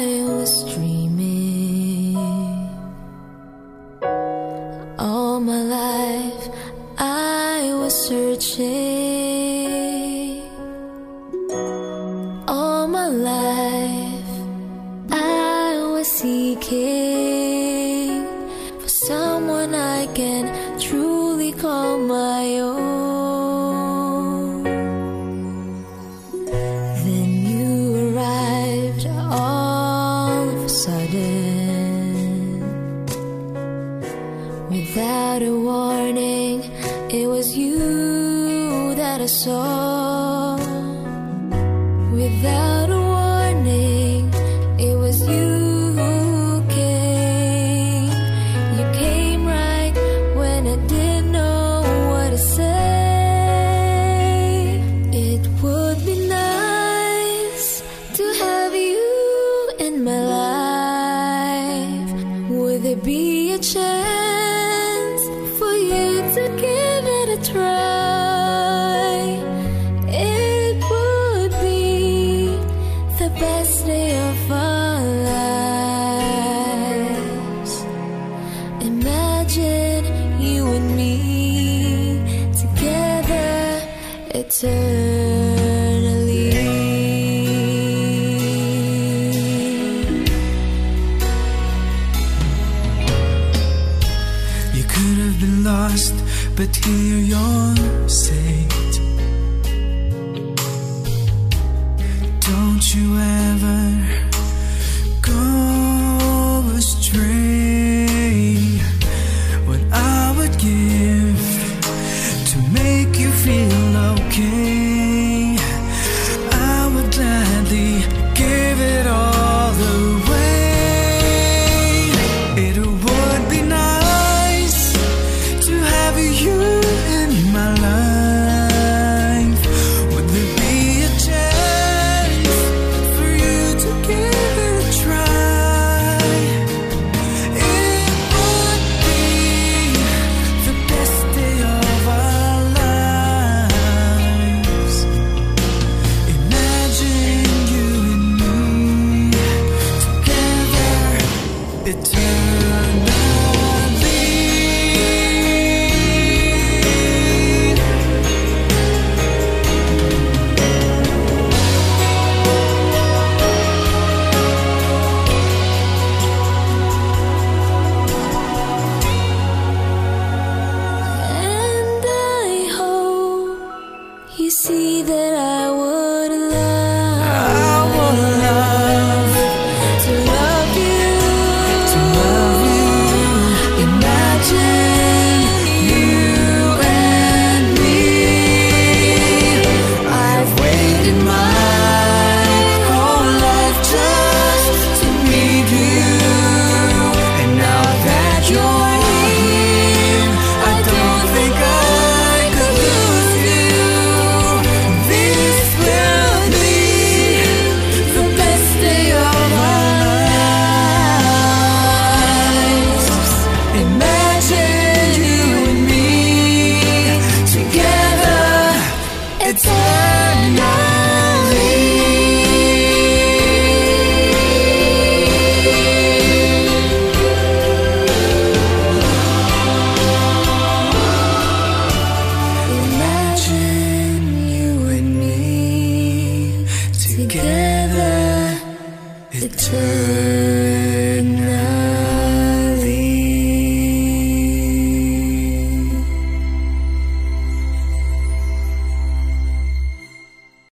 I was dreaming. All my life I was searching. All my life I was seeking for someone I can truly call my own. Without a warning, it was you that I saw. Without a warning, it was you who came. You came right when I didn't know what I said It would be nice to have you eternally. You could have been lost, but here you're saved. Don't you ever go astray. What I would give to make you feel okay. I would gladly give it all see that I would It turns.